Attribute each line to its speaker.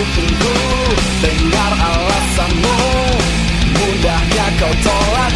Speaker 1: Tunggu, Dengar alasanmu. Mudahnya kau tolak.